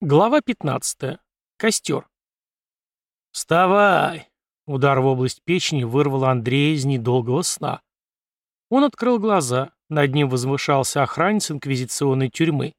Глава 15. Костер. «Вставай!» Удар в область печени вырвал Андрея из недолгого сна. Он открыл глаза. Над ним возвышался охранец инквизиционной тюрьмы.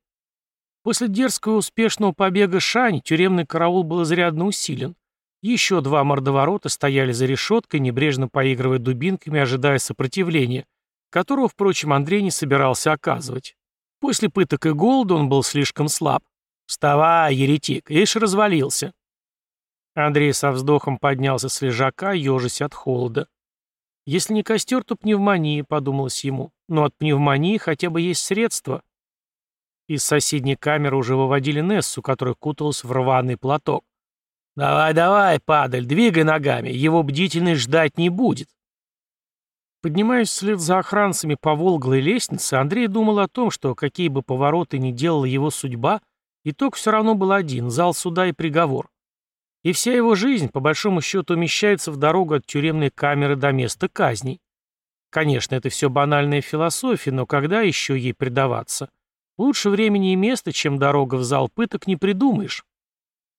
После дерзкого и успешного побега Шани тюремный караул был изрядно усилен. Еще два мордоворота стояли за решеткой, небрежно поигрывая дубинками, ожидая сопротивления, которого, впрочем, Андрей не собирался оказывать. После пыток и голода он был слишком слаб. «Вставай, еретик, ишь развалился». Андрей со вздохом поднялся с лежака, ежась от холода. «Если не костер, то пневмония», — подумалось ему. «Но от пневмонии хотя бы есть средства». Из соседней камеры уже выводили Нессу, которая куталась в рваный платок. «Давай, давай, падаль, двигай ногами, его бдительность ждать не будет». Поднимаясь вслед за охранцами по волглой лестнице, Андрей думал о том, что какие бы повороты ни делала его судьба, Итог все равно был один – зал суда и приговор. И вся его жизнь, по большому счету, умещается в дорогу от тюремной камеры до места казни. Конечно, это все банальная философия, но когда еще ей предаваться? Лучше времени и места, чем дорога в зал пыток, не придумаешь.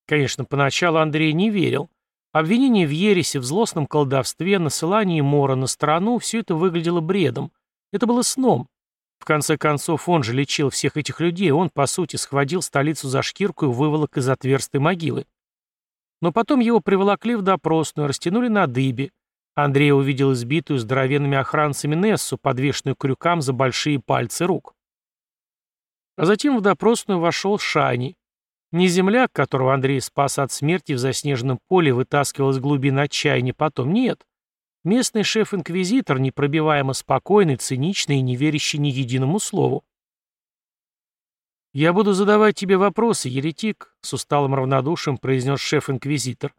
Конечно, поначалу Андрей не верил. Обвинение в ересе, в злостном колдовстве, насылании мора на страну – все это выглядело бредом. Это было сном, в конце концов, он же лечил всех этих людей, он, по сути, схватил столицу за шкирку и выволок из отверстой могилы. Но потом его приволокли в допросную, растянули на дыбе. Андрей увидел избитую здоровенными охранцами Нессу, подвешенную крюкам за большие пальцы рук. А затем в допросную вошел Шани. Не земляк, которого Андрей спас от смерти в заснеженном поле, вытаскивал из глубин отчаяния потом, нет. Местный шеф-инквизитор, непробиваемо спокойный, циничный и не верящий ни единому слову. «Я буду задавать тебе вопросы, еретик», — с усталым равнодушием произнес шеф-инквизитор.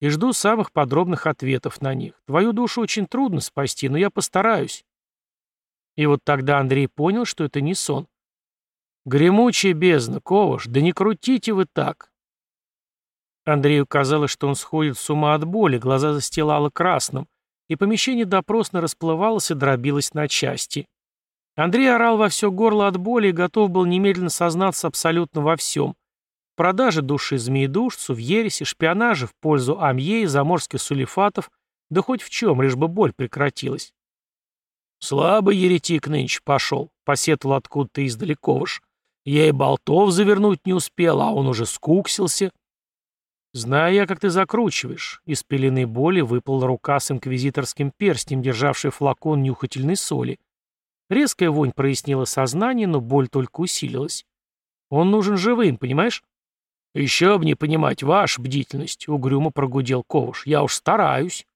«И жду самых подробных ответов на них. Твою душу очень трудно спасти, но я постараюсь». И вот тогда Андрей понял, что это не сон. «Гремучая бездна, Коваш, да не крутите вы так!» Андрею казалось, что он сходит с ума от боли, глаза застилало красным, и помещение допросно расплывалось и дробилось на части. Андрей орал во все горло от боли и готов был немедленно сознаться абсолютно во всем. В продаже души змеедушцу, в ересе, шпионаже в пользу Амье заморских сулифатов, да хоть в чем, лишь бы боль прекратилась. «Слабый еретик нынче пошел», — посетовал откуда-то издалековыш. «Я и болтов завернуть не успел, а он уже скуксился». «Знаю я, как ты закручиваешь». Из пелены боли выпала рука с инквизиторским перстнем, державший флакон нюхательной соли. Резкая вонь прояснила сознание, но боль только усилилась. «Он нужен живым, понимаешь?» «Еще бы не понимать, ваша бдительность», — угрюмо прогудел Коваш. «Я уж стараюсь».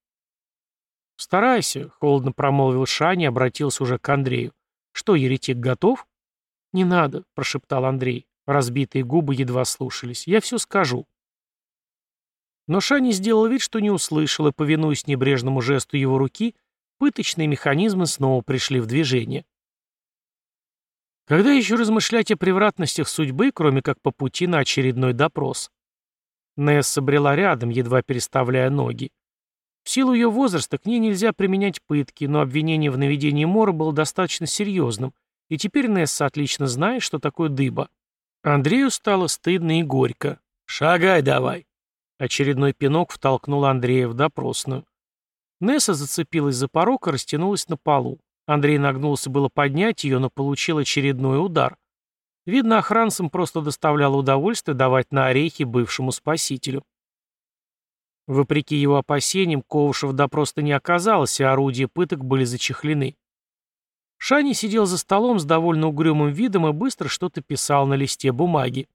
«Старайся», — холодно промолвил Шани и обратился уже к Андрею. «Что, еретик, готов?» «Не надо», — прошептал Андрей. Разбитые губы едва слушались. «Я все скажу». Но Шани сделал вид, что не услышал, и, повинуясь небрежному жесту его руки, пыточные механизмы снова пришли в движение. Когда еще размышлять о превратностях судьбы, кроме как по пути на очередной допрос? Несса брела рядом, едва переставляя ноги. В силу ее возраста к ней нельзя применять пытки, но обвинение в наведении мора было достаточно серьезным, и теперь Несса отлично знает, что такое дыба. Андрею стало стыдно и горько. «Шагай давай!» Очередной пинок втолкнул Андрея в допросную. Несса зацепилась за порог и растянулась на полу. Андрей нагнулся было поднять ее, но получил очередной удар. Видно, охранцам просто доставляло удовольствие давать на орехи бывшему спасителю. Вопреки его опасениям, Ковышев допроса не оказалось, и орудия пыток были зачехлены. Шани сидел за столом с довольно угрюмым видом и быстро что-то писал на листе бумаги.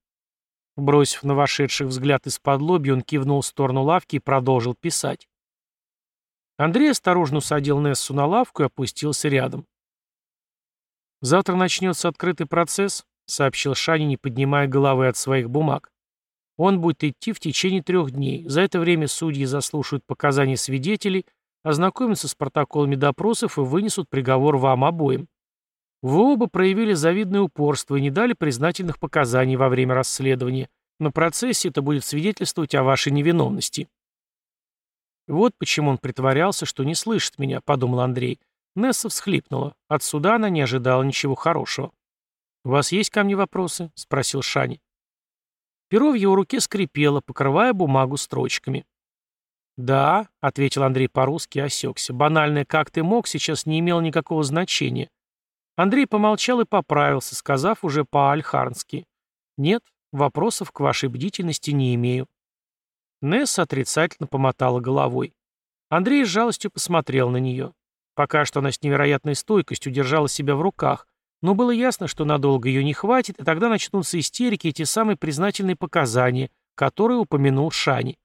Бросив на вошедших взгляд из-под лоби, он кивнул в сторону лавки и продолжил писать. Андрей осторожно усадил Нессу на лавку и опустился рядом. «Завтра начнется открытый процесс», — сообщил Шани, не поднимая головы от своих бумаг. «Он будет идти в течение трех дней. За это время судьи заслушают показания свидетелей, ознакомятся с протоколами допросов и вынесут приговор вам обоим. Вы оба проявили завидное упорство и не дали признательных показаний во время расследования. На процессе это будет свидетельствовать о вашей невиновности. Вот почему он притворялся, что не слышит меня, подумал Андрей. Несса всхлипнула. От суда она не ожидала ничего хорошего. «У вас есть ко мне вопросы?» — спросил Шани. Перо в его руке скрипело, покрывая бумагу строчками. «Да», — ответил Андрей по-русски осекся, — «банальное «как ты мог» сейчас не имело никакого значения. Андрей помолчал и поправился, сказав уже по-альхарнски. «Нет, вопросов к вашей бдительности не имею». Несса отрицательно помотала головой. Андрей с жалостью посмотрел на нее. Пока что она с невероятной стойкостью держала себя в руках, но было ясно, что надолго ее не хватит, и тогда начнутся истерики и те самые признательные показания, которые упомянул Шани.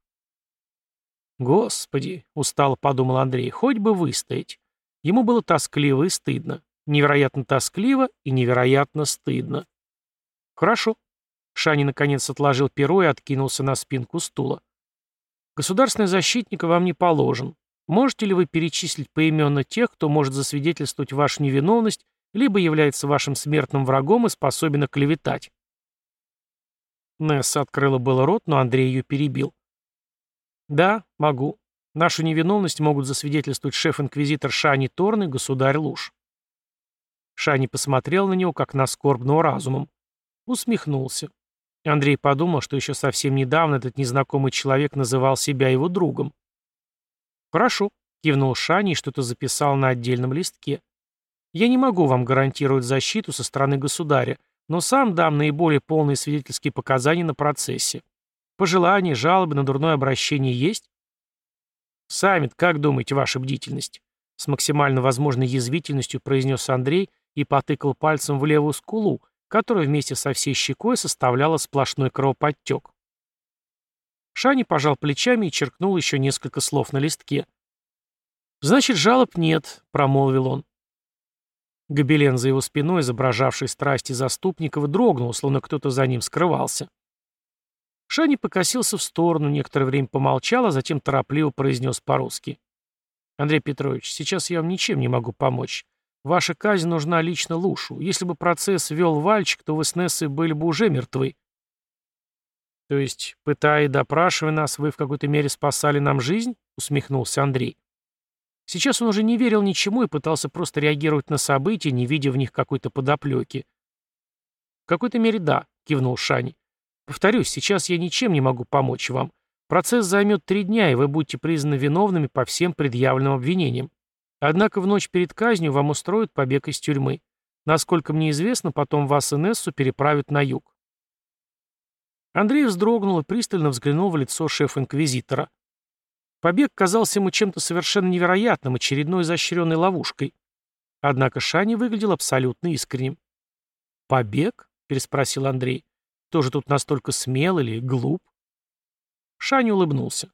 «Господи!» — устало подумал Андрей, — «хоть бы выстоять». Ему было тоскливо и стыдно. Невероятно тоскливо и невероятно стыдно. Хорошо. Шани наконец отложил перо и откинулся на спинку стула. Государственный защитник вам не положен. Можете ли вы перечислить поименно тех, кто может засвидетельствовать вашу невиновность, либо является вашим смертным врагом и способен оклеветать? Несса открыла было рот, но Андрей ее перебил. «Да, могу. Нашу невиновность могут засвидетельствовать шеф-инквизитор Шани Торн и государь Луж. Шани посмотрел на него, как на скорбного разумом. Усмехнулся. Андрей подумал, что еще совсем недавно этот незнакомый человек называл себя его другом. «Хорошо», — кивнул Шани и что-то записал на отдельном листке. «Я не могу вам гарантировать защиту со стороны государя, но сам дам наиболее полные свидетельские показания на процессе. Пожелания, жалобы на дурное обращение есть?» «Саммит, как думаете, ваша бдительность?» С максимально возможной язвительностью произнес Андрей и потыкал пальцем в левую скулу, которая вместе со всей щекой составляла сплошной кровоподтек. Шани пожал плечами и черкнул еще несколько слов на листке. «Значит, жалоб нет», — промолвил он. Гобелен за его спиной, изображавший страсти заступникова, дрогнул, словно кто-то за ним скрывался. Шани покосился в сторону, некоторое время помолчал, а затем торопливо произнес по-русски. «Андрей Петрович, сейчас я вам ничем не могу помочь. Ваша казнь нужна лично Лушу. Если бы процесс вел Вальчик, то вы с Нессой были бы уже мертвы. То есть, пытая и допрашивая нас, вы в какой-то мере спасали нам жизнь? Усмехнулся Андрей. Сейчас он уже не верил ничему и пытался просто реагировать на события, не видя в них какой-то подоплеки. «В какой-то мере да», — кивнул Шани. «Повторюсь, сейчас я ничем не могу помочь вам. Процесс займет три дня, и вы будете признаны виновными по всем предъявленным обвинениям. Однако в ночь перед казнью вам устроят побег из тюрьмы. Насколько мне известно, потом вас и Нессу переправят на юг. Андрей вздрогнул и пристально взглянул в лицо шефа-инквизитора. Побег казался ему чем-то совершенно невероятным, очередной изощренной ловушкой. Однако Шани выглядел абсолютно искренним. «Побег?» — переспросил Андрей. «Тоже тут настолько смел или глуп?» Шани улыбнулся.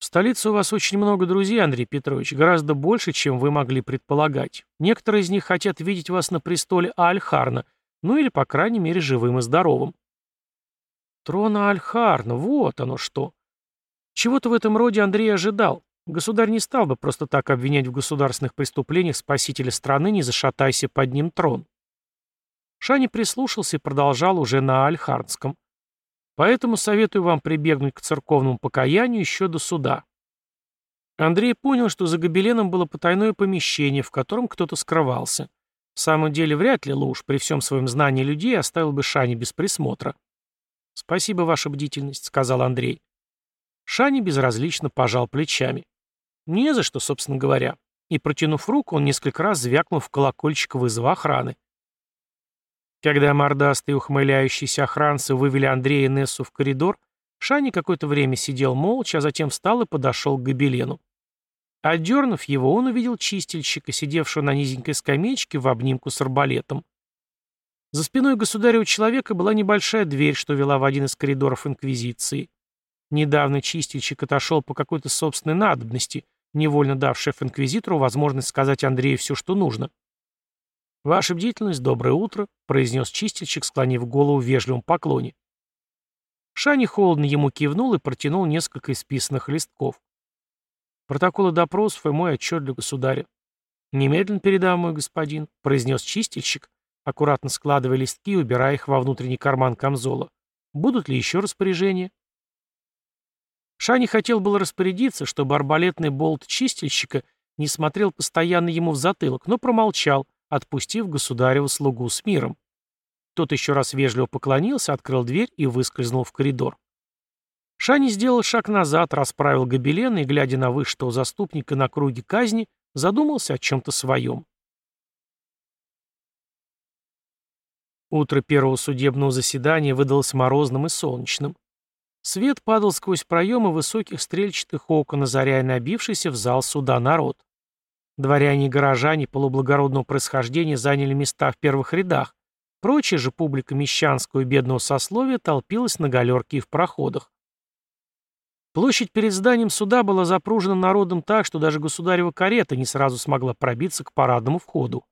В столице у вас очень много друзей, Андрей Петрович, гораздо больше, чем вы могли предполагать. Некоторые из них хотят видеть вас на престоле Альхарна, ну или, по крайней мере, живым и здоровым. Трона Альхарна, вот оно что. Чего-то в этом роде Андрей ожидал. Государь не стал бы просто так обвинять в государственных преступлениях спасителя страны, не зашатайся под ним трон. Шани прислушался и продолжал уже на Альхарнском. Поэтому советую вам прибегнуть к церковному покаянию еще до суда. Андрей понял, что за гобеленом было потайное помещение, в котором кто-то скрывался. В самом деле, вряд ли Луж при всем своем знании людей оставил бы Шани без присмотра. «Спасибо, ваша бдительность», — сказал Андрей. Шани безразлично пожал плечами. «Не за что, собственно говоря». И, протянув руку, он несколько раз звякнул в колокольчик вызова охраны. Когда мордастые ухмыляющиеся охранцы вывели Андрея и Нессу в коридор, Шани какое-то время сидел молча, а затем встал и подошел к гобелену. Отдернув его, он увидел чистильщика, сидевшего на низенькой скамеечке в обнимку с арбалетом. За спиной государева человека была небольшая дверь, что вела в один из коридоров Инквизиции. Недавно чистильщик отошел по какой-то собственной надобности, невольно дав шеф-инквизитору возможность сказать Андрею все, что нужно. «Ваша бдительность, доброе утро», — произнес чистильщик, склонив голову в вежливом поклоне. Шани холодно ему кивнул и протянул несколько исписанных листков. «Протоколы допросов и мой отчет для государя». «Немедленно передам, мой господин», — произнес чистильщик, аккуратно складывая листки и убирая их во внутренний карман камзола. «Будут ли еще распоряжения?» Шани хотел было распорядиться, чтобы арбалетный болт чистильщика не смотрел постоянно ему в затылок, но промолчал, отпустив государеву слугу с миром. Тот еще раз вежливо поклонился, открыл дверь и выскользнул в коридор. Шани сделал шаг назад, расправил гобелен и, глядя на вышитого заступника на круге казни, задумался о чем-то своем. Утро первого судебного заседания выдалось морозным и солнечным. Свет падал сквозь проемы высоких стрельчатых окон, озаряя набившийся в зал суда народ. Дворяне и горожане полублагородного происхождения заняли места в первых рядах, прочая же публика мещанского и бедного сословия толпилась на галерке и в проходах. Площадь перед зданием суда была запружена народом так, что даже государева карета не сразу смогла пробиться к парадному входу.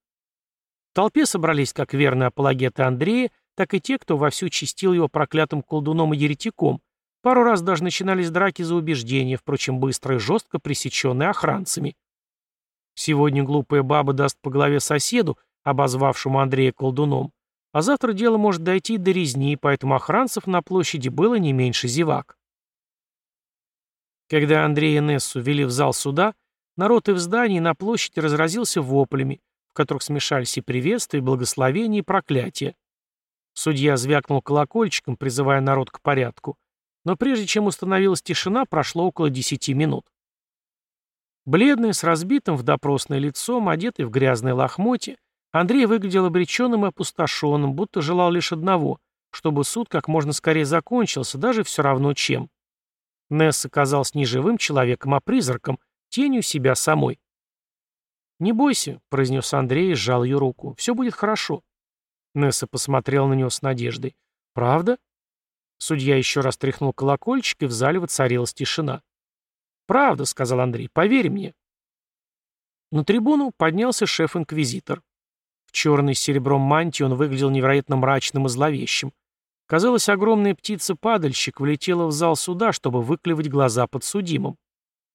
В толпе собрались как верные апологеты Андрея, так и те, кто вовсю чистил его проклятым колдуном и еретиком. Пару раз даже начинались драки за убеждения, впрочем, быстро и жестко пресеченные охранцами. Сегодня глупая баба даст по голове соседу, обозвавшему Андрея колдуном, а завтра дело может дойти до резни, поэтому охранцев на площади было не меньше зевак. Когда Андрей и Нессу вели в зал суда, народ и в здании, и на площади разразился воплями, в которых смешались и приветствия, и благословения, и проклятия. Судья звякнул колокольчиком, призывая народ к порядку, но прежде чем установилась тишина, прошло около десяти минут. Бледный, с разбитым в допросное лицом, одетый в грязное лохмотье, Андрей выглядел обреченным и опустошенным, будто желал лишь одного, чтобы суд как можно скорее закончился, даже все равно чем. Несса казалась не живым человеком, а призраком, тенью себя самой. «Не бойся», — произнес Андрей и сжал ее руку. «Все будет хорошо». Несса посмотрел на него с надеждой. «Правда?» Судья еще раз тряхнул колокольчик, и в зале воцарилась тишина. «Правда», — сказал Андрей, — «поверь мне». На трибуну поднялся шеф-инквизитор. В черной с серебром мантии он выглядел невероятно мрачным и зловещим. Казалось, огромная птица-падальщик влетела в зал суда, чтобы выклевать глаза подсудимым.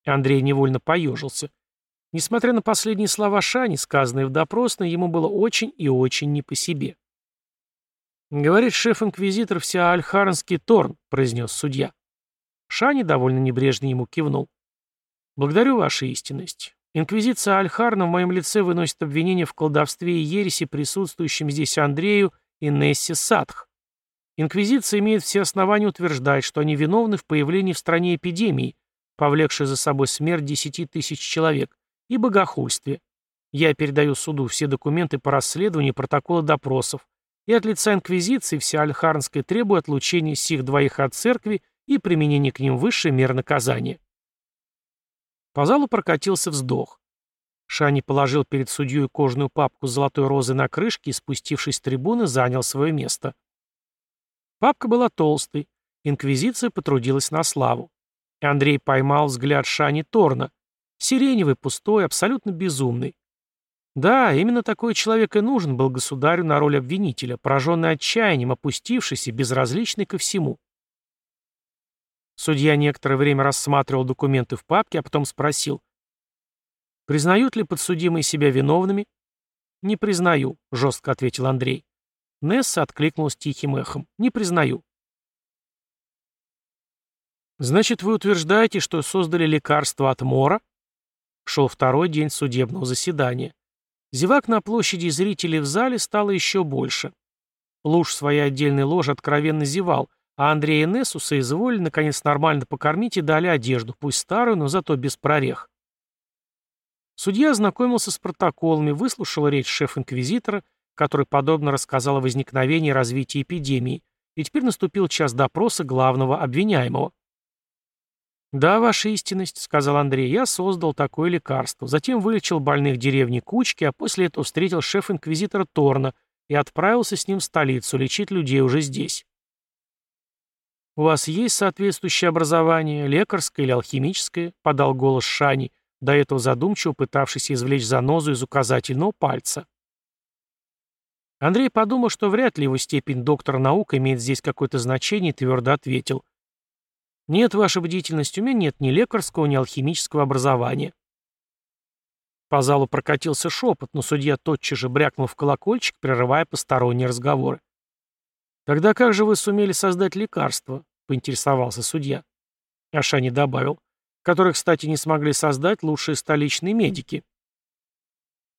Андрей невольно поежился. Несмотря на последние слова Шани, сказанные в допросной, ему было очень и очень не по себе. «Говорит шеф-инквизитор вся Альхарнский Торн», — произнес судья. Шани довольно небрежно ему кивнул. «Благодарю вашу истинность. Инквизиция Альхарна в моем лице выносит обвинение в колдовстве и ереси присутствующим здесь Андрею и Нессе Садх. Инквизиция имеет все основания утверждать, что они виновны в появлении в стране эпидемии, повлекшей за собой смерть десяти тысяч человек, и богохульстве. Я передаю суду все документы по расследованию и протоколы допросов, и от лица Инквизиции вся Альхарнская требует отлучения сих двоих от церкви и применения к ним высшей меры наказания. По залу прокатился вздох. Шани положил перед судьей кожаную папку с золотой розой на крышке и, спустившись с трибуны, занял свое место. Папка была толстой. Инквизиция потрудилась на славу. Андрей поймал взгляд Шани Торна. Сиреневый, пустой, абсолютно безумный. Да, именно такой человек и нужен был государю на роль обвинителя, пораженный отчаянием, опустившийся, безразличный ко всему. Судья некоторое время рассматривал документы в папке, а потом спросил. «Признают ли подсудимые себя виновными?» «Не признаю», — жестко ответил Андрей. Несса откликнулась тихим эхом. «Не признаю». «Значит, вы утверждаете, что создали лекарство от мора?» Шел второй день судебного заседания. Зевак на площади и зрителей в зале стало еще больше. Луж своей отдельной ложи откровенно зевал, а Андрея Нессу соизволили наконец нормально покормить и дали одежду, пусть старую, но зато без прорех. Судья ознакомился с протоколами, выслушал речь шеф-инквизитора, который подобно рассказал о возникновении и развитии эпидемии, и теперь наступил час допроса главного обвиняемого. «Да, ваша истинность», — сказал Андрей, — «я создал такое лекарство, затем вылечил больных деревни Кучки, а после этого встретил шеф-инквизитора Торна и отправился с ним в столицу лечить людей уже здесь». «У вас есть соответствующее образование, лекарское или алхимическое?» — подал голос Шани, до этого задумчиво пытавшийся извлечь занозу из указательного пальца. Андрей подумал, что вряд ли его степень доктора наук имеет здесь какое-то значение, и твердо ответил. «Нет, ваша бдительность, у меня нет ни лекарского, ни алхимического образования». По залу прокатился шепот, но судья тотчас же брякнул в колокольчик, прерывая посторонние разговоры. «Тогда как же вы сумели создать лекарство?» — поинтересовался судья. Ашани добавил, «которые, кстати, не смогли создать лучшие столичные медики».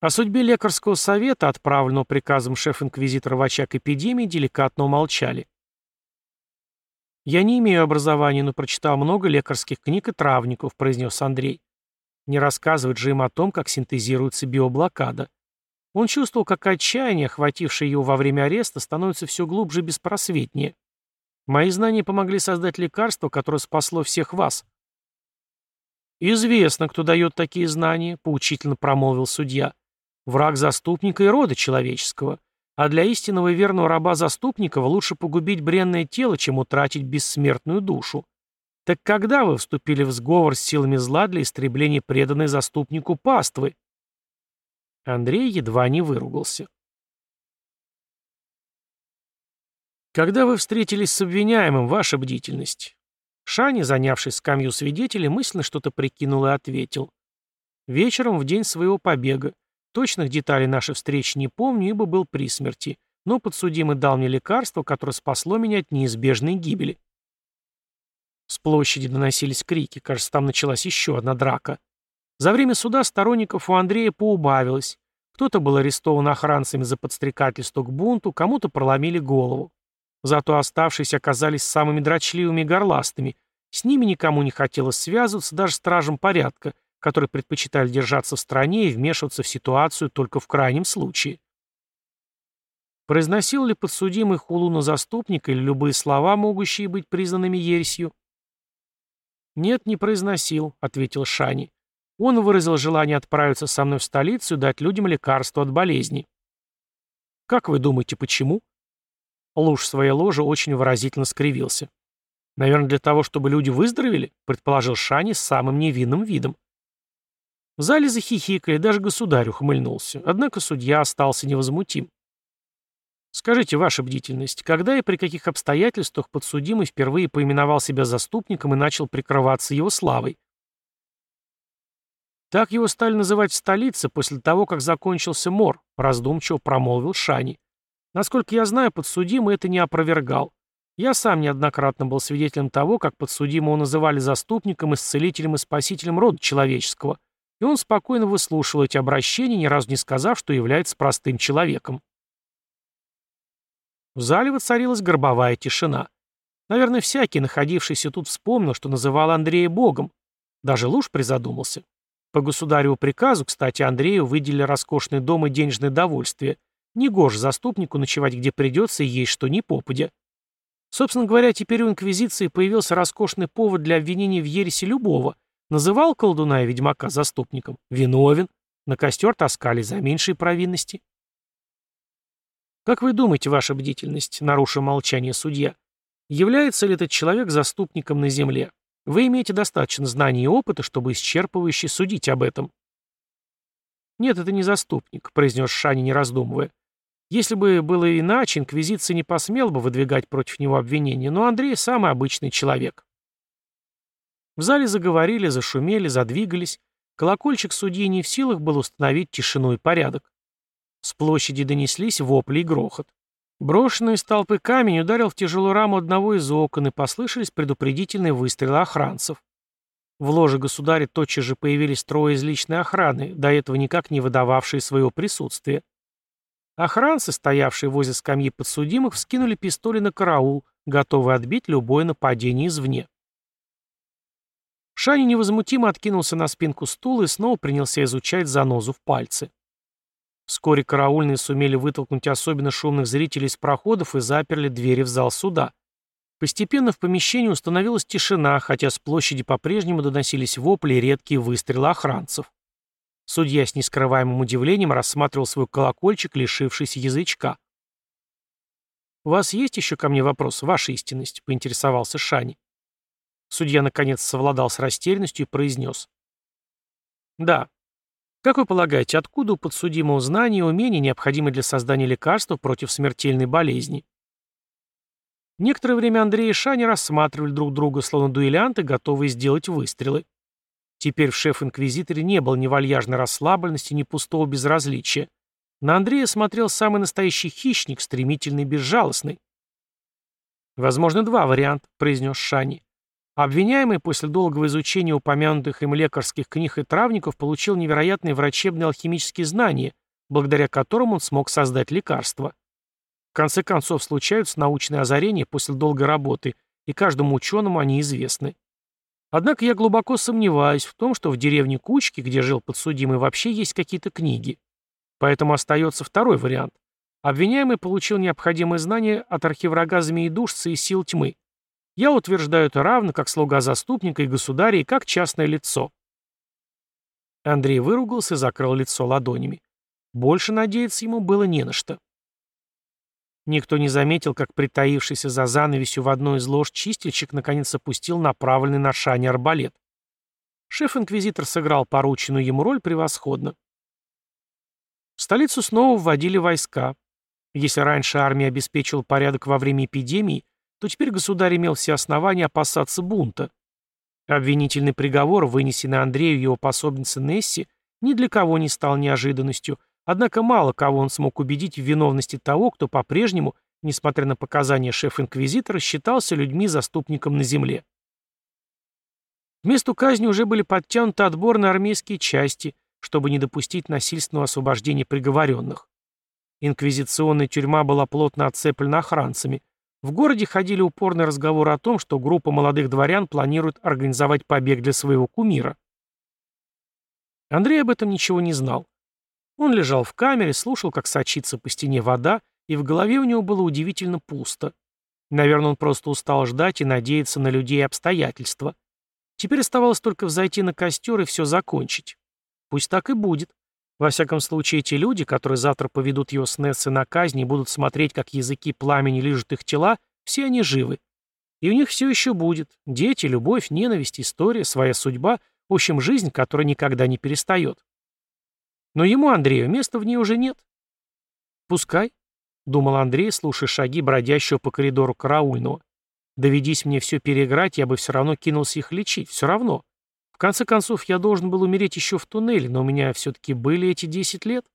О судьбе лекарского совета, отправленного приказом шеф-инквизитора в очаг эпидемии, деликатно умолчали. «Я не имею образования, но прочитал много лекарских книг и травников», — произнес Андрей. Не рассказывать же им о том, как синтезируется биоблокада. Он чувствовал, как отчаяние, охватившее его во время ареста, становится все глубже и беспросветнее. Мои знания помогли создать лекарство, которое спасло всех вас. «Известно, кто дает такие знания», — поучительно промолвил судья. «Враг заступника и рода человеческого. А для истинного и верного раба заступникова лучше погубить бренное тело, чем утратить бессмертную душу. Так когда вы вступили в сговор с силами зла для истребления преданной заступнику паствы? Андрей едва не выругался. Когда вы встретились с обвиняемым, ваша бдительность? Шани, занявшись скамью свидетелей, мысленно что-то прикинул и ответил. Вечером в день своего побега. Точных деталей нашей встречи не помню, ибо был при смерти, но подсудимый дал мне лекарство, которое спасло меня от неизбежной гибели. С площади доносились крики, кажется, там началась еще одна драка. За время суда сторонников у Андрея поубавилось. Кто-то был арестован охранцами за подстрекательство к бунту, кому-то проломили голову. Зато оставшиеся оказались самыми дрочливыми и горластыми. С ними никому не хотелось связываться, даже стражам порядка, которые предпочитали держаться в стране и вмешиваться в ситуацию только в крайнем случае. Произносил ли подсудимый хулу на заступника или любые слова, могущие быть признанными ересью? «Нет, не произносил», — ответил Шани. Он выразил желание отправиться со мной в столицу и дать людям лекарство от болезни. «Как вы думаете, почему?» Луж в своей ложе очень выразительно скривился. «Наверное, для того, чтобы люди выздоровели?» — предположил Шани с самым невинным видом. В зале захихикали, даже государь ухмыльнулся. Однако судья остался невозмутим. Скажите, ваша бдительность, когда и при каких обстоятельствах подсудимый впервые поименовал себя заступником и начал прикрываться его славой? Так его стали называть в столице после того, как закончился мор, раздумчиво промолвил Шани. Насколько я знаю, подсудимый это не опровергал. Я сам неоднократно был свидетелем того, как подсудимого называли заступником, исцелителем и спасителем рода человеческого, и он спокойно выслушивал эти обращения, ни разу не сказав, что является простым человеком. В зале воцарилась гробовая тишина. Наверное, всякий, находившийся тут, вспомнил, что называл Андрея богом. Даже Луж призадумался. По государеву приказу, кстати, Андрею выделили роскошный дом и денежное довольствие. Негоже заступнику ночевать где придется и есть что ни попадя. Собственно говоря, теперь у Инквизиции появился роскошный повод для обвинения в ересе любого, Называл колдуна и ведьмака заступником. Виновен. На костер таскали за меньшие провинности. «Как вы думаете, ваша бдительность?» — нарушил молчание судья. «Является ли этот человек заступником на земле? Вы имеете достаточно знаний и опыта, чтобы исчерпывающе судить об этом». «Нет, это не заступник», — произнес Шани, не раздумывая. «Если бы было иначе, Инквизиция не посмела бы выдвигать против него обвинения, но Андрей самый обычный человек». В зале заговорили, зашумели, задвигались. Колокольчик судьи не в силах был установить тишину и порядок. С площади донеслись вопли и грохот. Брошенный из толпы камень ударил в тяжелую раму одного из окон, и послышались предупредительные выстрелы охранцев. В ложе государя тотчас же появились трое из личной охраны, до этого никак не выдававшие своего присутствия. Охранцы, стоявшие возле скамьи подсудимых, вскинули пистоли на караул, готовые отбить любое нападение извне. Шани невозмутимо откинулся на спинку стула и снова принялся изучать занозу в пальце. Вскоре караульные сумели вытолкнуть особенно шумных зрителей из проходов и заперли двери в зал суда. Постепенно в помещении установилась тишина, хотя с площади по-прежнему доносились вопли и редкие выстрелы охранцев. Судья с нескрываемым удивлением рассматривал свой колокольчик, лишившийся язычка. «У вас есть еще ко мне вопрос, ваша истинность?» — поинтересовался Шани. Судья наконец совладал с растерянностью и произнес. «Да. Как вы полагаете, откуда у подсудимого знания и умения, необходимые для создания лекарства против смертельной болезни?» Некоторое время Андрей и Шани рассматривали друг друга, словно дуэлянты, готовые сделать выстрелы. Теперь в шеф-инквизиторе не было ни вальяжной расслабленности, ни пустого безразличия. На Андрея смотрел самый настоящий хищник, стремительный и безжалостный. «Возможно, два варианта», — произнес Шани. Обвиняемый после долгого изучения упомянутых им лекарских книг и травников получил невероятные врачебные алхимические знания, благодаря которому он смог создать лекарство. В конце концов, случаются научные озарения после долгой работы, и каждому ученому они известны. Однако я глубоко сомневаюсь в том, что в деревне Кучки, где жил подсудимый, вообще есть какие-то книги. Поэтому остается второй вариант. Обвиняемый получил необходимые знания от архиврага змеедушца и сил тьмы. Я утверждаю это равно как слуга заступника и государя, и как частное лицо. Андрей выругался и закрыл лицо ладонями. Больше надеяться ему было не на что. Никто не заметил, как притаившийся за занавесью в одной из лож чистильщик наконец опустил направленный на Шане арбалет. Шеф-инквизитор сыграл порученную ему роль превосходно. В столицу снова вводили войска. Если раньше армия обеспечивала порядок во время эпидемии, то теперь государь имел все основания опасаться бунта. Обвинительный приговор, вынесенный Андрею его пособнице Несси, ни для кого не стал неожиданностью, однако мало кого он смог убедить в виновности того, кто по-прежнему, несмотря на показания шеф-инквизитора, считался людьми заступником на земле. К месту казни уже были подтянуты отборные армейские части, чтобы не допустить насильственного освобождения приговоренных. Инквизиционная тюрьма была плотно оцеплена охранцами – в городе ходили упорные разговоры о том, что группа молодых дворян планирует организовать побег для своего кумира. Андрей об этом ничего не знал. Он лежал в камере, слушал, как сочится по стене вода, и в голове у него было удивительно пусто. Наверное, он просто устал ждать и надеяться на людей и обстоятельства. Теперь оставалось только взойти на костер и все закончить. Пусть так и будет. Во всяком случае, эти люди, которые завтра поведут его с Нессы на казнь и будут смотреть, как языки пламени лижут их тела, все они живы. И у них все еще будет. Дети, любовь, ненависть, история, своя судьба, в общем, жизнь, которая никогда не перестает. Но ему, Андрею, места в ней уже нет. «Пускай», — думал Андрей, слушая шаги бродящего по коридору караульного. «Доведись мне все переиграть, я бы все равно кинулся их лечить, все равно. Конце концов, я должен был умереть еще в туннеле, но у меня все-таки были эти десять лет.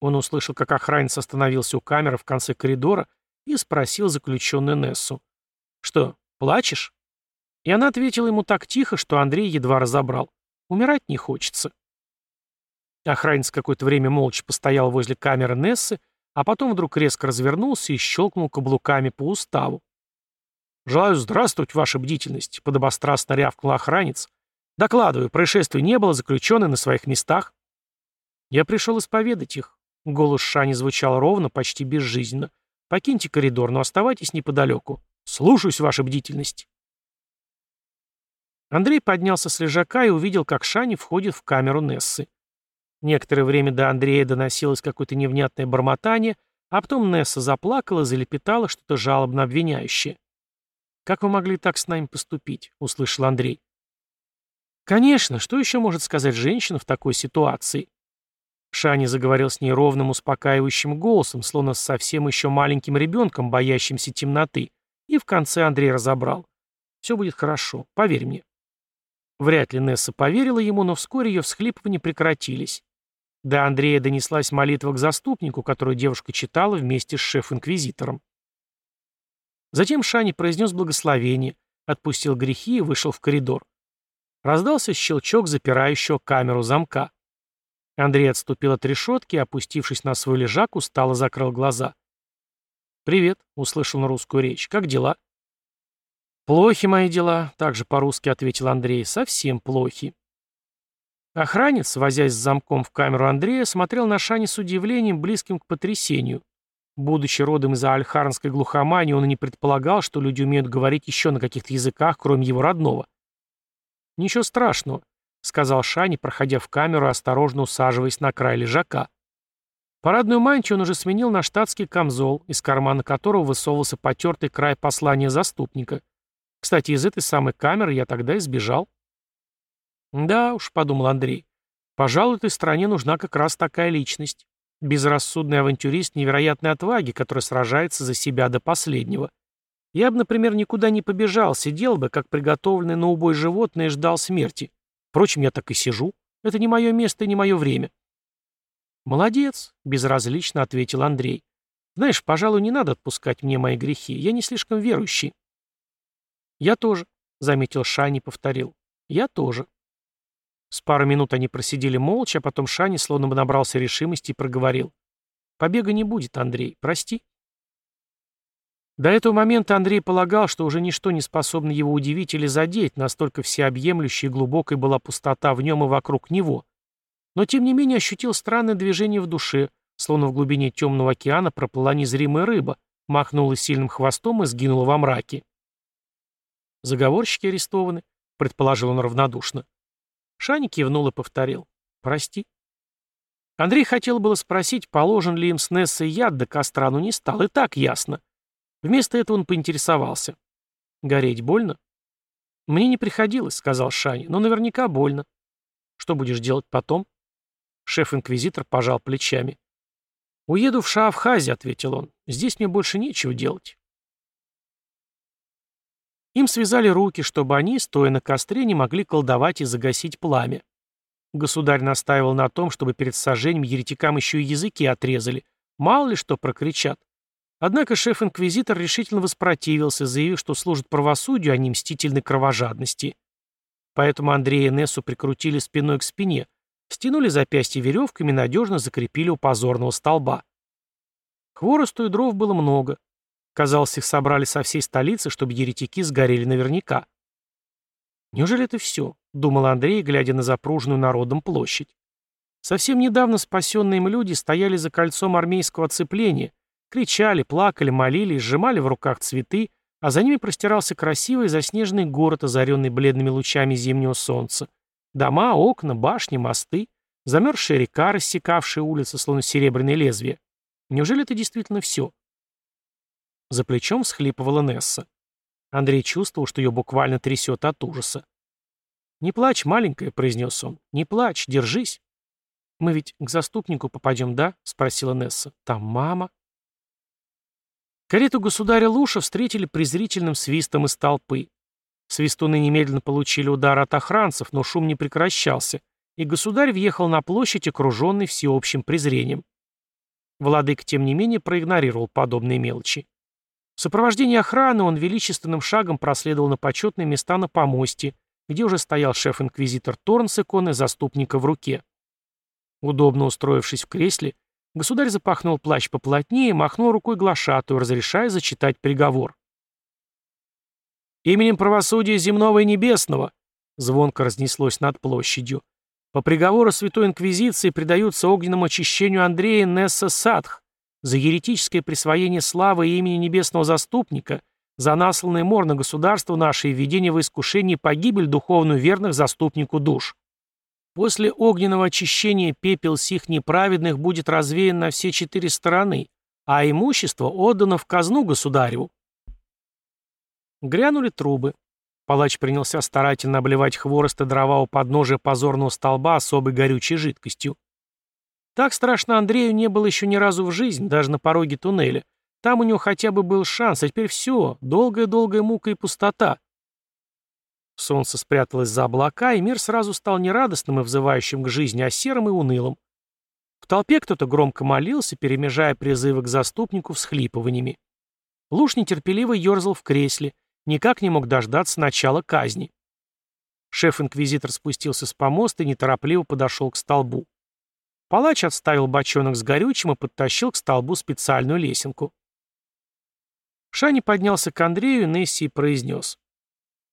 Он услышал, как охранец остановился у камеры в конце коридора и спросил заключенную Нессу. «Что, плачешь?» И она ответила ему так тихо, что Андрей едва разобрал. «Умирать не хочется». Охранец какое-то время молча постоял возле камеры Нессы, а потом вдруг резко развернулся и щелкнул каблуками по уставу. «Желаю здравствовать, ваша бдительность», — подобострастно рявкнул охранец. «Докладываю, происшествий не было, заключенные на своих местах». «Я пришел исповедать их». Голос Шани звучал ровно, почти безжизненно. «Покиньте коридор, но оставайтесь неподалеку. Слушаюсь, ваша бдительность». Андрей поднялся с лежака и увидел, как Шани входит в камеру Нессы. Некоторое время до Андрея доносилось какое-то невнятное бормотание, а потом Несса заплакала, залепетала что-то жалобно обвиняющее. «Как вы могли так с нами поступить?» — услышал Андрей. «Конечно, что еще может сказать женщина в такой ситуации?» Шани заговорил с ней ровным, успокаивающим голосом, словно с совсем еще маленьким ребенком, боящимся темноты, и в конце Андрей разобрал. «Все будет хорошо, поверь мне». Вряд ли Несса поверила ему, но вскоре ее всхлипывания прекратились. До Андрея донеслась молитва к заступнику, которую девушка читала вместе с шеф-инквизитором. Затем Шани произнес благословение, отпустил грехи и вышел в коридор. Раздался щелчок запирающего камеру замка. Андрей отступил от решетки опустившись на свой лежак, устало закрыл глаза. «Привет», — услышал на русскую речь. «Как дела?» «Плохи мои дела», — также по-русски ответил Андрей. «Совсем плохи». Охранец, возясь с замком в камеру Андрея, смотрел на Шани с удивлением, близким к потрясению. Будучи родом из альхарнской глухомании, он и не предполагал, что люди умеют говорить еще на каких-то языках, кроме его родного. «Ничего страшного», — сказал Шани, проходя в камеру и осторожно усаживаясь на край лежака. Парадную мантию он уже сменил на штатский камзол, из кармана которого высовывался потертый край послания заступника. Кстати, из этой самой камеры я тогда избежал. «Да уж», — подумал Андрей, — «пожалуй, этой стране нужна как раз такая личность. Безрассудный авантюрист невероятной отваги, который сражается за себя до последнего. Я бы, например, никуда не побежал, сидел бы, как приготовленный на убой животное, ждал смерти. Впрочем, я так и сижу. Это не мое место и не мое время. «Молодец», — безразлично ответил Андрей. «Знаешь, пожалуй, не надо отпускать мне мои грехи. Я не слишком верующий». «Я тоже», — заметил Шани и повторил. «Я тоже». С пару минут они просидели молча, а потом Шани словно бы набрался решимости и проговорил. «Побега не будет, Андрей, прости». До этого момента Андрей полагал, что уже ничто не способно его удивить или задеть, настолько всеобъемлющей и глубокой была пустота в нем и вокруг него. Но тем не менее ощутил странное движение в душе, словно в глубине темного океана проплыла незримая рыба, махнула сильным хвостом и сгинула во мраке. «Заговорщики арестованы», — предположил он равнодушно. Шани кивнул и повторил. «Прости». Андрей хотел было спросить, положен ли им с Нессой яд до костра, но не стал, и так ясно. Вместо этого он поинтересовался. «Гореть больно?» «Мне не приходилось», — сказал Шани, — «но наверняка больно». «Что будешь делать потом?» Шеф-инквизитор пожал плечами. «Уеду в Шаавхазе», — ответил он. «Здесь мне больше нечего делать». Им связали руки, чтобы они, стоя на костре, не могли колдовать и загасить пламя. Государь настаивал на том, чтобы перед сожжением еретикам еще и языки отрезали. Мало ли что прокричат. Однако шеф-инквизитор решительно воспротивился, заявив, что служит правосудию, а не мстительной кровожадности. Поэтому Андрея и Нессу прикрутили спиной к спине, стянули запястья веревками и надежно закрепили у позорного столба. Хворосту и дров было много. Казалось, их собрали со всей столицы, чтобы еретики сгорели наверняка. «Неужели это все?» — думал Андрей, глядя на запруженную народом площадь. Совсем недавно спасенные им люди стояли за кольцом армейского оцепления, Кричали, плакали, молились, сжимали в руках цветы, а за ними простирался красивый заснеженный город, озаренный бледными лучами зимнего солнца. Дома, окна, башни, мосты, замерзшая река, рассекавшая улицы, словно серебряное лезвие. Неужели это действительно все? За плечом всхлипывала Несса. Андрей чувствовал, что ее буквально трясет от ужаса. «Не плачь, маленькая», — произнес он. «Не плачь, держись». «Мы ведь к заступнику попадем, да?» — спросила Несса. «Там мама». Карету государя Луша встретили презрительным свистом из толпы. Свистуны немедленно получили удар от охранцев, но шум не прекращался, и государь въехал на площадь, окруженный всеобщим презрением. Владыка, тем не менее, проигнорировал подобные мелочи. В сопровождении охраны он величественным шагом проследовал на почетные места на помосте, где уже стоял шеф-инквизитор Торн с иконой заступника в руке. Удобно устроившись в кресле, Государь запахнул плащ поплотнее и махнул рукой глашатую, разрешая зачитать приговор. «Именем правосудия земного и небесного», — звонко разнеслось над площадью, «по приговору Святой Инквизиции предаются огненному очищению Андрея Несса Садх за еретическое присвоение славы и имени небесного заступника, за насланный мор на государство наше и введение во искушение погибель духовную верных заступнику душ». После огненного очищения пепел сих неправедных будет развеян на все четыре стороны, а имущество отдано в казну государеву. Грянули трубы. Палач принялся старательно обливать хворост и дрова у подножия позорного столба особой горючей жидкостью. Так страшно Андрею не было еще ни разу в жизни, даже на пороге туннеля. Там у него хотя бы был шанс, а теперь все, долгая-долгая мука и пустота. Солнце спряталось за облака, и мир сразу стал не радостным и взывающим к жизни, а серым и унылым. В толпе кто-то громко молился, перемежая призывы к заступнику всхлипываниями. Луж нетерпеливо ерзал в кресле, никак не мог дождаться начала казни. Шеф-инквизитор спустился с помоста и неторопливо подошел к столбу. Палач отставил бочонок с горючим и подтащил к столбу специальную лесенку. Шани поднялся к Андрею Несси произнес.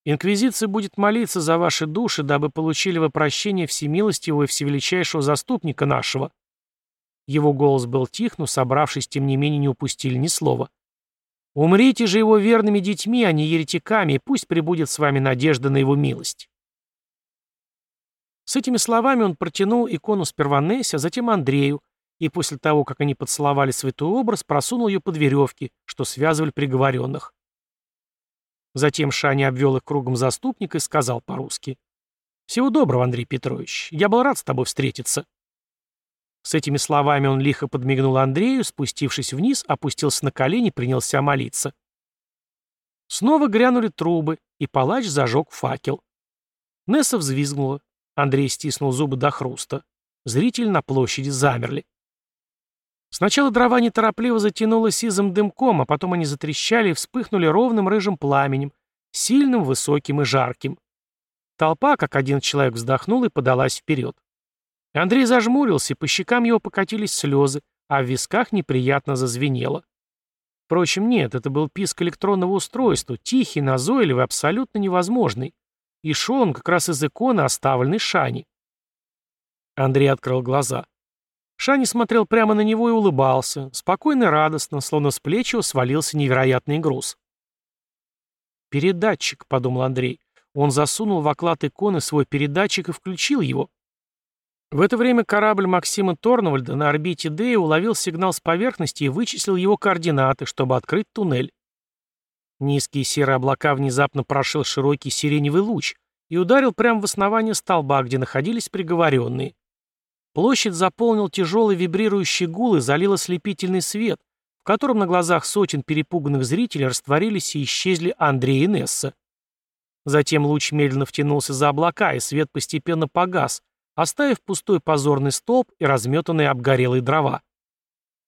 Инквизиция будет молиться за ваши души, дабы получили вы прощение всемилостивого и всевеличайшего заступника нашего». Его голос был тих, но, собравшись, тем не менее не упустили ни слова. «Умрите же его верными детьми, а не еретиками, и пусть прибудет с вами надежда на его милость». С этими словами он протянул икону сперва Нессе, а затем Андрею, и после того, как они поцеловали святой образ, просунул ее под веревки, что связывали приговоренных. Затем Шани обвел их кругом заступника и сказал по-русски. «Всего доброго, Андрей Петрович. Я был рад с тобой встретиться». С этими словами он лихо подмигнул Андрею, спустившись вниз, опустился на колени и принялся молиться. Снова грянули трубы, и палач зажег факел. Несса взвизгнула. Андрей стиснул зубы до хруста. Зрители на площади замерли. Сначала дрова неторопливо затянуло сизым дымком, а потом они затрещали и вспыхнули ровным рыжим пламенем, сильным, высоким и жарким. Толпа, как один человек, вздохнул и подалась вперед. Андрей зажмурился, по щекам его покатились слезы, а в висках неприятно зазвенело. Впрочем, нет, это был писк электронного устройства, тихий, назойливый, абсолютно невозможный. И шел он как раз из иконы, оставленной Шани. Андрей открыл глаза. Шани смотрел прямо на него и улыбался, спокойно и радостно, словно с плеч его свалился невероятный груз. «Передатчик», — подумал Андрей. Он засунул в оклад иконы свой передатчик и включил его. В это время корабль Максима Торнвальда на орбите Дея уловил сигнал с поверхности и вычислил его координаты, чтобы открыть туннель. Низкие серые облака внезапно прошил широкий сиреневый луч и ударил прямо в основание столба, где находились приговоренные. Площадь заполнил тяжелый вибрирующий гул и залил ослепительный свет, в котором на глазах сотен перепуганных зрителей растворились и исчезли Андрей и Несса. Затем луч медленно втянулся за облака, и свет постепенно погас, оставив пустой позорный столб и разметанные обгорелые дрова.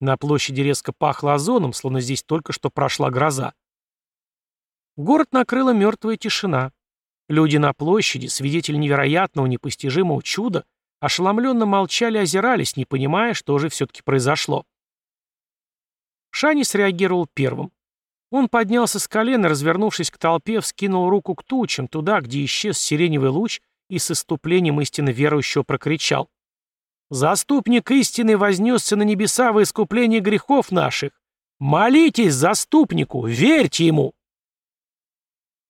На площади резко пахло озоном, словно здесь только что прошла гроза. Город накрыла мертвая тишина. Люди на площади, свидетели невероятного, непостижимого чуда, ошеломленно молчали озирались, не понимая, что же все-таки произошло. Шани среагировал первым. Он поднялся с колена, развернувшись к толпе, вскинул руку к тучам, туда, где исчез сиреневый луч, и с иступлением истинно верующего прокричал. «Заступник истины вознесся на небеса во искупление грехов наших! Молитесь заступнику, верьте ему!»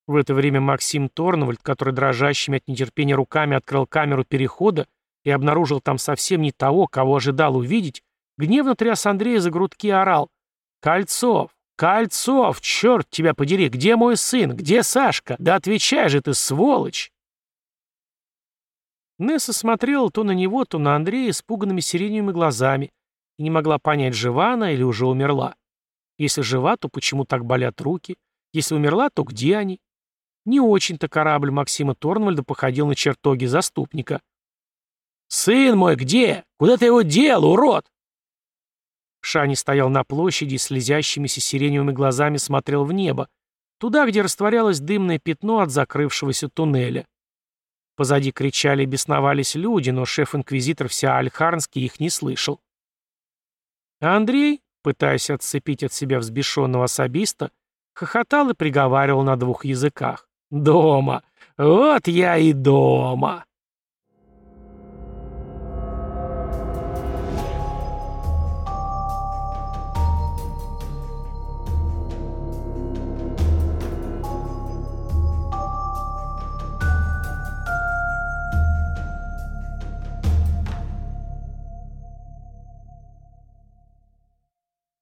В это время Максим Торнвальд, который дрожащими от нетерпения руками открыл камеру перехода и обнаружил там совсем не того, кого ожидал увидеть, гневно тряс Андрея за грудки и орал. «Кольцов! Кольцов! Черт тебя подери! Где мой сын? Где Сашка? Да отвечай же ты, сволочь!» Несса смотрела то на него, то на Андрея испуганными сиреневыми глазами и не могла понять, жива она или уже умерла. Если жива, то почему так болят руки? Если умерла, то где они? Не очень-то корабль Максима Торнвальда походил на чертоги заступника. «Сын мой где? Куда ты его дел, урод?» Шани стоял на площади и слезящимися сиреневыми глазами смотрел в небо, туда, где растворялось дымное пятно от закрывшегося туннеля. Позади кричали и бесновались люди, но шеф-инквизитор вся Альхарнский их не слышал. Андрей, пытаясь отцепить от себя взбешенного особиста, хохотал и приговаривал на двух языках. «Дома! Вот я и дома!»